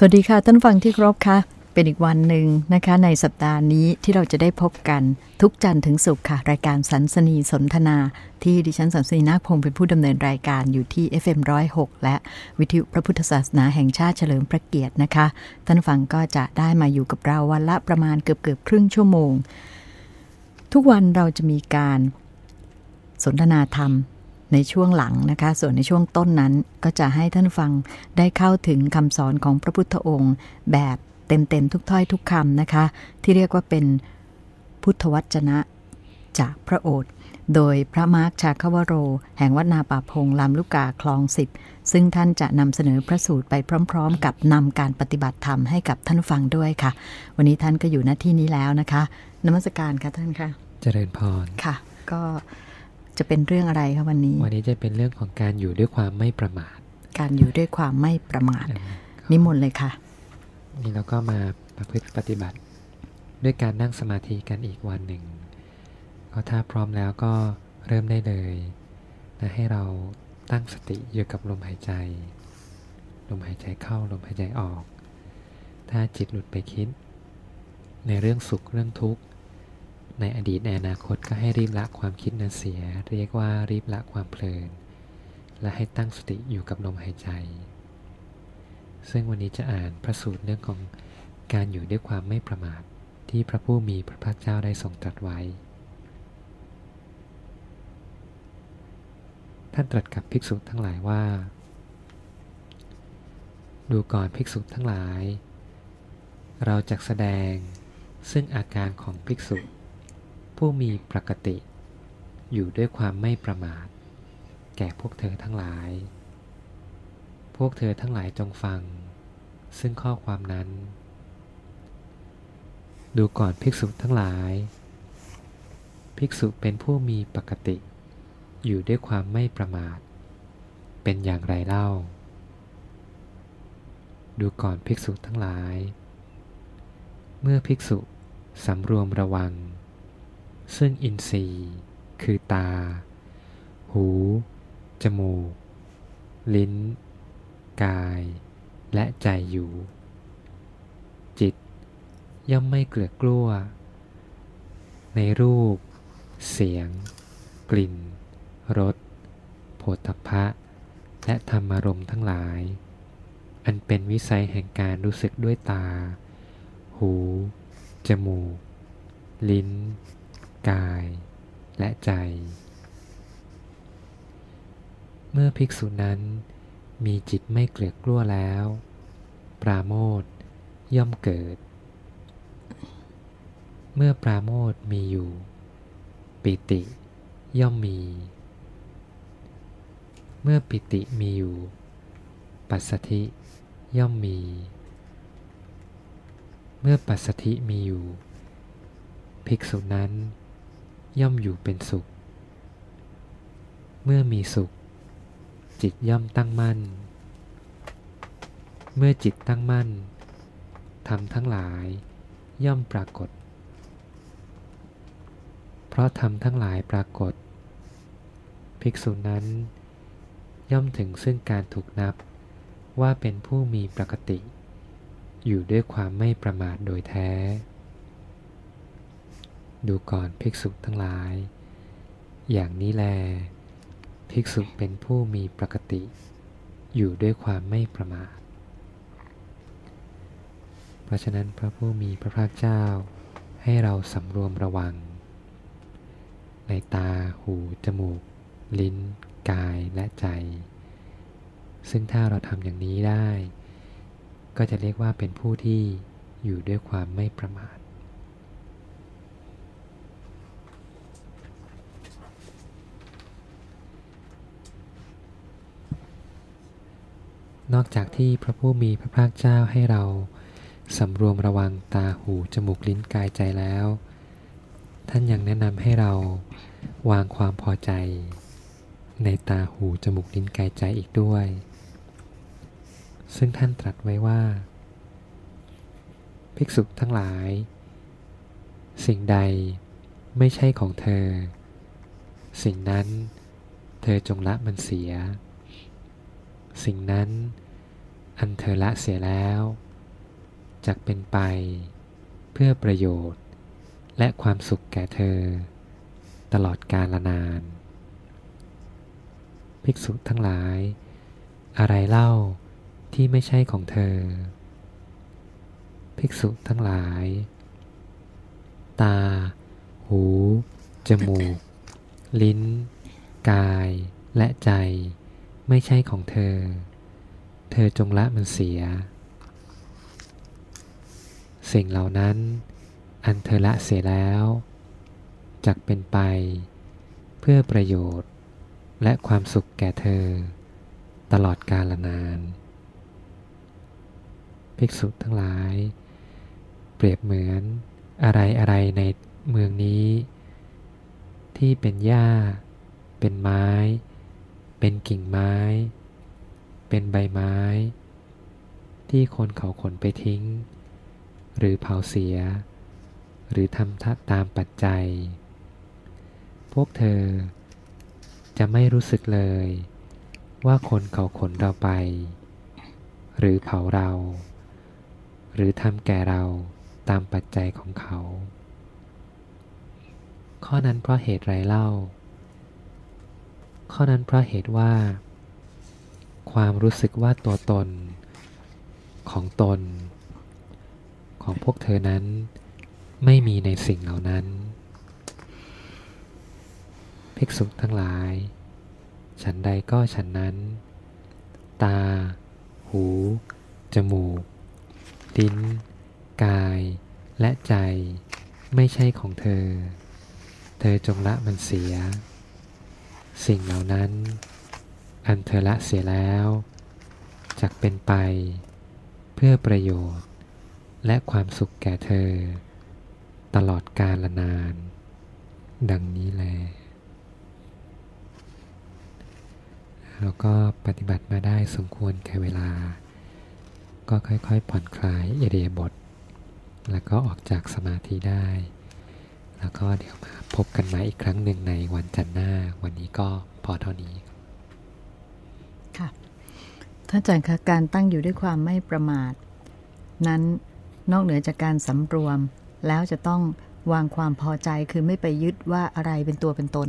สวัสดีค่ะท่านฟังที่ครบค่ะ เป็นอีกวันหนึ่งนะคะ ในสัปดาห์นี้ที่เราจะได้พบกันทุกจันทร์ถึงศุกร์ค่ะ รายการสันสนีสนทนา ที่ดิฉันสันสนีนาคพงศ์เป็นผู้ดำเนินรายการอยู่ที่ FM106 และวิทยุพระพุทธศาสนาแห่งชาติเฉลิมพระเกียรตินะคะ ท่านฟังก็จะได้มาอยู่กับเราวันละประมาณเกือบเกือบครึ่งชั่วโมง ทุกวันเราจะมีการสนทนาธรรม ในช่วงหลังนะคะ ส่วนในช่วงต้นนั้นก็จะให้ท่านฟังได้เข้าถึงคำสอนของพระพุทธองค์ แบบเต็มๆทุกถ้อยทุกคำนะคะ ที่เรียกว่าเป็นพุทธวจนะ จากพระโอษฐ์โดยพระมาร์คชาคาวโร แห่งวัดนาป่าพงลำลูกกาคลองสิบซึ่งท่านจะนำเสนอพระสูตรไปพร้อม ๆ กับนำการปฏิบัติธรรมให้กับท่านฟังด้วยค่ะ วันนี้ท่านก็อยู่หน้าที่นี้แล้วนะคะนมัสการค่ะท่านค่ะ เจริญพรค่ะ ก็ จะเป็นเรื่องอะไรคะวันนี้ วันนี้จะเป็นเรื่องของการอยู่ด้วยความไม่ประมาท การอยู่ด้วยความไม่ประมาท นิมนต์เลยค่ะ นี่เราก็มาประพฤติปฏิบัติ ด้วยการนั่งสมาธิกันอีกวันหนึ่ง ก็ถ้าพร้อมแล้วก็เริ่มได้เลยนะให้เราตั้งสติอยู่กับลมหายใจ ลมหายใจเข้าลมหายใจออก ถ้าจิตหลุดไปคิด ในเรื่องสุขเรื่องทุกข์ ในอดีตในอนาคตก็ให้รีบละความคิดนั้นเสีย เรียกว่ารีบละความเพลิน และให้ตั้งสติอยู่กับลมหายใจ ซึ่งวันนี้จะอ่านพระสูตรเรื่องของการอยู่ด้วยความไม่ประมาทที่พระผู้มีพระภาคเจ้าได้ทรงตรัสไว้ ท่านตรัสกับภิกษุทั้งหลายว่า ดูก่อนภิกษุทั้งหลาย เราจะแสดงซึ่งอาการของภิกษุ ผู้มีปกติ อยู่ด้วยความไม่ประมาท แก่พวกเธอทั้งหลาย พวกเธอทั้งหลายจงฟัง ซึ่งข้อความนั้น ดูก่อนภิกษุทั้งหลาย ภิกษุเป็นผู้มีปกติ อยู่ด้วยความไม่ประมาท เป็นอย่างไรเล่า ดูก่อนภิกษุทั้งหลาย เมื่อภิกษุสำรวมระวัง ซึ่งอินทรีย์คือตา หู จมูก ลิ้น กาย และใจอยู่ จิต ย่อมไม่เกลือกกลัว ในรูป เสียง กลิ่น รสโผฏฐัพพะและธรรมารมณ์ทั้งหลาย อันเป็นวิสัยแห่งการรู้สึกด้วยตา หู จมูก ลิ้น กายและใจ เมื่อภิกษุนั้นมีจิตไม่เกลียดกลัวแล้ว ปราโมทย่อมเกิด เมื่อปราโมทมีอยู่ ปิติย่อมมี เมื่อปิติมีอยู่ ปัสสธิย่อมมี เมื่อปัสสธิมีอยู่ ภิกษุนั้น ย่อมอยู่เป็นสุข เมื่อมีสุข จิตย่อมตั้งมั่น เมื่อจิตตั้งมั่นทำทั้งหลาย ย่อมปรากฏ เพราะทำทั้งหลายปรากฏ ภิกษุนั้น ย่อมถึงซึ่งการถูกนับว่าเป็นผู้มีปกติ อยู่ด้วยความไม่ประมาทโดยแท้ ดูก่อนภิกษุทั้งหลาย อย่างนี้แล ภิกษุเป็นผู้มีปกติ อยู่ด้วยความไม่ประมาท เพราะฉะนั้นพระผู้มีพระภาคเจ้า ให้เราสำรวมระวัง ในตา หู จมูก ลิ้น กาย และใจ ซึ่งถ้าเราทำอย่างนี้ได้ ก็จะเรียกว่าเป็นผู้ที่อยู่ด้วยความไม่ประมาท นอกจากที่พระผู้มีพระภาคเจ้าให้เราสำรวมระวังตาหูจมูกลิ้นกายใจแล้ว ท่านยังแนะนำให้เราวางความพอใจ ในตาหูจมูกลิ้นกายใจอีกด้วย ซึ่งท่านตรัสไว้ว่า ภิกษุทั้งหลาย สิ่งใดไม่ใช่ของเธอ สิ่งนั้นเธอจงละมันเสีย สิ่งนั้นอันเธอละเสียแล้วจักเป็นไป เพื่อประโยชน์ และความสุขแก่เธอ ตลอดกาลนาน ภิกษุทั้งหลาย อะไรเล่าที่ไม่ใช่ของเธอ ภิกษุทั้งหลาย ตา หู จมูก ลิ้น กายและใจ ไม่ใช่ของเธอ เธอจงละมันเสีย สิ่งเหล่านั้น อันเธอละเสียแล้วจักเป็นไป เพื่อประโยชน์ และความสุขแก่เธอ ตลอดกาลนาน ภิกษุทั้งหลาย เปรียบเหมือนอะไรอะไรในเมืองนี้ ที่เป็นหญ้า เป็นไม้ เป็นกิ่งไม้ เป็นใบไม้ ที่คนเขาขนไปทิ้ง หรือเผาเสีย หรือทำทตามปัจจัย พวกเธอจะไม่รู้สึกเลย ว่าคนเขาขนเราไป หรือเผาเรา หรือทำแก่เราตามปัจจัยของเขา ข้อนั้นเพราะเหตุไรเล่า ข้อนั้นเพราะเหตุว่า ความรู้สึกว่าตัวตน ของตน ของพวกเธอนั้น ไม่มีในสิ่งเหล่านั้น ภิกษุทั้งหลาย ฉันใดก็ฉันนั้น ตา หู จมูก ลิ้น กาย และใจ ไม่ใช่ของเธอ เธอจงละมันเสีย สิ่งเหล่านั้น อันเธอละเสียแล้วจักเป็นไป เพื่อประโยชน์ และความสุขแก่เธอ ตลอดกาลนาน ดังนี้แลเราก็ปฏิบัติมาได้สมควรแก่เวลา ก็ค่อยๆผ่อนคลายเอเดียบท แล้วก็ออกจากสมาธิได้ แล้วก็เดี๋ยวมาพบกันใหม่อีกครั้งหนึ่งในวันจันทร์หน้า วันนี้ก็พอเท่านี้ค่ะท่านอาจารย์คะการตั้งอยู่ด้วยความไม่ประมาท นั้นนอกเหนือจากการสำรวม แล้วจะต้องวางความพอใจคือไม่ไปยึดว่าอะไรเป็นตัวเป็นตน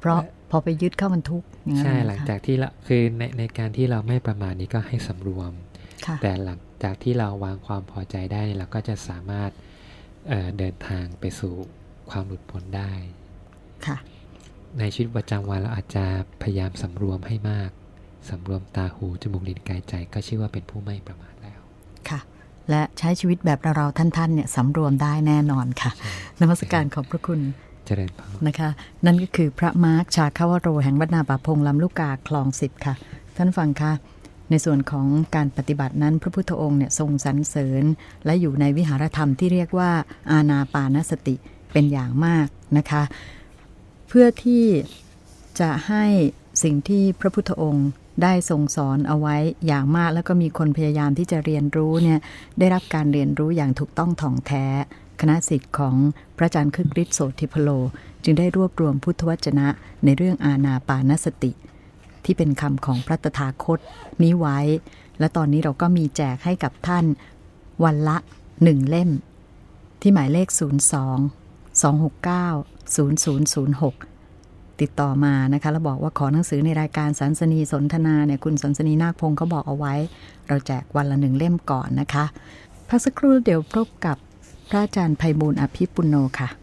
เพราะพอไปยึดเข้ามันทุกข์อย่างนั้นใช่เอหลังค่ะจากที่เราคือในในการที่เราไม่ประมาทนี้ก็ให้สำรวมค่ะแต่หลังจากที่เราวางความพอใจได้เราก็จะสามารถเอ่อเดินทางไปสู่ ความหลุดพ้นได้ค่ะในชีวิตประจำวันเราอาจจะพยายามสำรวมให้มากสำรวมตาหูจมูกลิ้นกายใจ ก็ชื่อว่าเป็นผู้ไม่ประมาทแล้วค่ะ และใช้ชีวิตแบบเราๆท่านๆเนี่ยสำรวมได้แน่นอนค่ะนมัสการขอบพระคุณเจริญพรนะคะ นั่นก็คือพระมาร์คชาคาวโรแห่งวัดนาป่าพงลำลูกกาคลองสิบค่ะ ท่านฟังคะในส่วนของการปฏิบัตินั้นพระพุทธองค์เนี่ยทรงสรรเสริญ และอยู่ในวิหารธรรมที่เรียกว่าอาณาปานสติ เป็นอย่างมากนะคะ เพื่อที่จะให้สิ่งที่พระพุทธองค์ได้ทรงสอนเอาไว้อย่างมากแล้วก็มีคนพยายามที่จะเรียนรู้เนี่ยได้รับการเรียนรู้อย่างถูกต้องถ่องแท้ คณะสิทธิ์ของพระอาจารย์คึกฤทธิ์โสธิพโล จึงได้รวบรวมพุทธวจนะในเรื่องอาณาปานสติ ที่เป็นคำของพระตถาคตนี้ไว้ และตอนนี้เราก็มีแจกให้กับท่านวันละหนึ่งเล่ม ที่หมายเลข 02 269 0006 ติดต่อมานะคะ แล้วบอกว่าขอหนังสือในรายการสันสนีสนทนาเนี่ยคุณสันสนีนาคพงศ์เขาบอกเอาไว้ เราแจกวันละหนึ่งเล่มก่อนนะคะ พักสักครู่เดี๋ยวพบกับพระอาจารย์ไพบูลอภิปุโนค่ะ